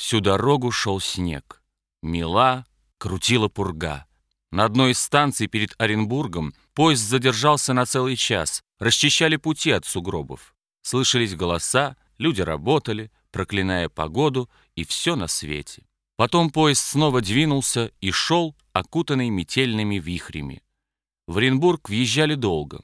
Всю дорогу шел снег. Мела крутила пурга. На одной из станций перед Оренбургом поезд задержался на целый час. Расчищали пути от сугробов. Слышались голоса, люди работали, проклиная погоду и все на свете. Потом поезд снова двинулся и шел, окутанный метельными вихрями. В Оренбург въезжали долго.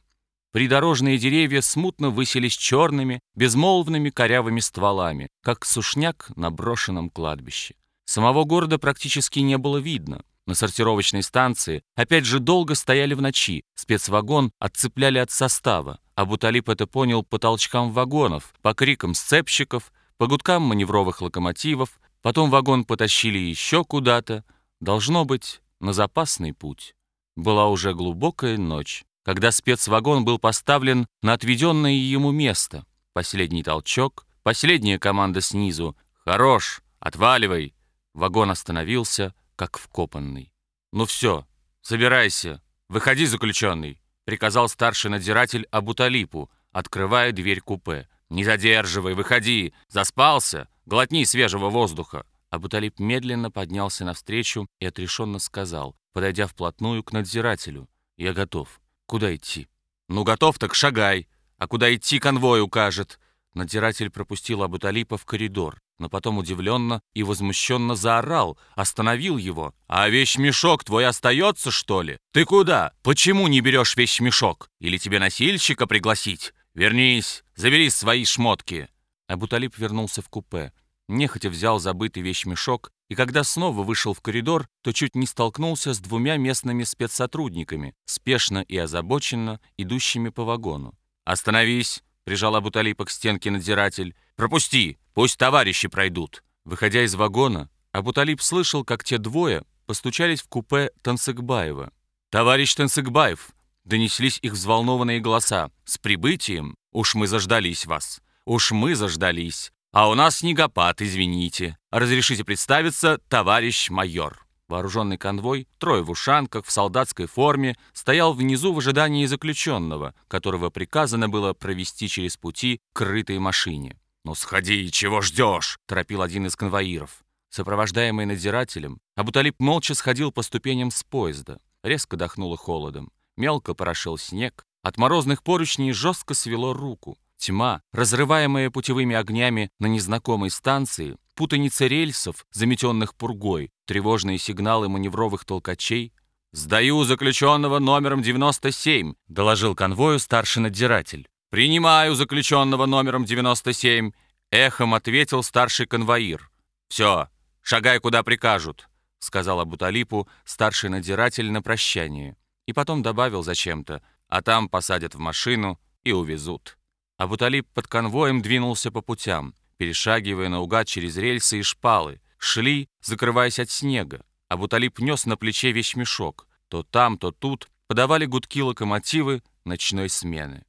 Придорожные деревья смутно высились черными, безмолвными корявыми стволами, как сушняк на брошенном кладбище. Самого города практически не было видно. На сортировочной станции опять же долго стояли в ночи, спецвагон отцепляли от состава, а Буталип это понял по толчкам вагонов, по крикам сцепщиков, по гудкам маневровых локомотивов, потом вагон потащили еще куда-то, должно быть, на запасный путь. Была уже глубокая ночь когда спецвагон был поставлен на отведенное ему место. Последний толчок, последняя команда снизу «Хорош! Отваливай!» Вагон остановился, как вкопанный. «Ну все, собирайся, выходи, заключенный!» приказал старший надзиратель Абуталипу, открывая дверь купе. «Не задерживай, выходи! Заспался? Глотни свежего воздуха!» Абуталип медленно поднялся навстречу и отрешенно сказал, подойдя вплотную к надзирателю. «Я готов. Куда идти? Ну, готов, так шагай. А куда идти, конвой укажет. Надзиратель пропустил Абуталипа в коридор, но потом удивленно и возмущенно заорал, остановил его. «А вещмешок твой остается, что ли? Ты куда? Почему не берешь вещмешок? Или тебе носильщика пригласить? Вернись, забери свои шмотки!» Абуталип вернулся в купе, нехотя взял забытый вещмешок и когда снова вышел в коридор, то чуть не столкнулся с двумя местными спецсотрудниками, спешно и озабоченно идущими по вагону. «Остановись!» — прижал Абуталипа к стенке надзиратель. «Пропусти! Пусть товарищи пройдут!» Выходя из вагона, Абуталип слышал, как те двое постучались в купе Тансыкбаева. «Товарищ Тансыкбаев!» — донеслись их взволнованные голоса. «С прибытием! Уж мы заждались вас! Уж мы заждались! «А у нас снегопад, извините. Разрешите представиться, товарищ майор». Вооруженный конвой, трое в ушанках, в солдатской форме, стоял внизу в ожидании заключенного, которого приказано было провести через пути к крытой машине. «Ну сходи, чего ждешь?» – торопил один из конвоиров. Сопровождаемый надзирателем, Абуталип молча сходил по ступеням с поезда. Резко дохнуло холодом. Мелко порошил снег. От морозных поручней жестко свело руку. Тьма, разрываемая путевыми огнями на незнакомой станции, путаница рельсов, заметенных пургой, тревожные сигналы маневровых толкачей. «Сдаю заключенного номером 97», — доложил конвою старший надзиратель. «Принимаю заключенного номером 97», — эхом ответил старший конвоир. «Все, шагай, куда прикажут», — сказал Абуталипу старший надзиратель на прощание. И потом добавил зачем-то, а там посадят в машину и увезут. Абуталиб под конвоем двинулся по путям, перешагивая наугад через рельсы и шпалы. Шли, закрываясь от снега. Абуталиб нес на плече вещмешок. То там, то тут подавали гудки локомотивы ночной смены.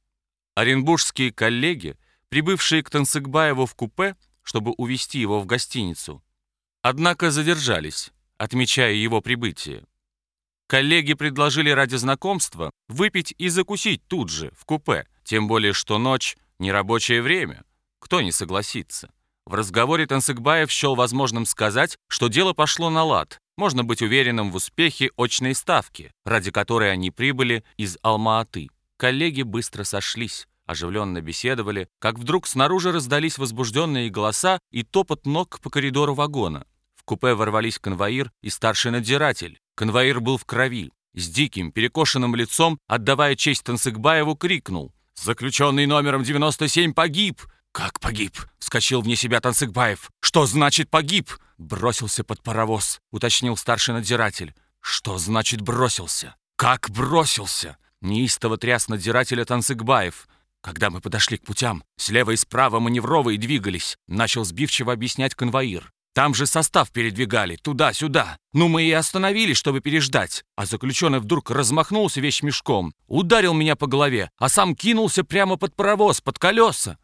Оренбургские коллеги, прибывшие к Тансыгбаеву в купе, чтобы увезти его в гостиницу, однако задержались, отмечая его прибытие. Коллеги предложили ради знакомства выпить и закусить тут же, в купе, тем более что ночь — нерабочее время. Кто не согласится? В разговоре Тансыгбаев счел возможным сказать, что дело пошло на лад. Можно быть уверенным в успехе очной ставки, ради которой они прибыли из Алма-Аты. Коллеги быстро сошлись, оживленно беседовали, как вдруг снаружи раздались возбужденные голоса и топот ног по коридору вагона. В купе ворвались конвоир и старший надзиратель. Конвоир был в крови. С диким, перекошенным лицом, отдавая честь Тансыгбаеву, крикнул. «Заключенный номером 97 погиб!» «Как погиб?» — вскочил вне себя Тансыгбаев. «Что значит погиб?» «Бросился под паровоз», — уточнил старший надзиратель. «Что значит бросился?» «Как бросился?» Неистово тряс надзирателя Тансыгбаев. Когда мы подошли к путям, слева и справа маневровые двигались, начал сбивчиво объяснять конвоир. Там же состав передвигали, туда-сюда. Ну, мы и остановились, чтобы переждать. А заключенный вдруг размахнулся вещь мешком, ударил меня по голове, а сам кинулся прямо под паровоз, под колеса.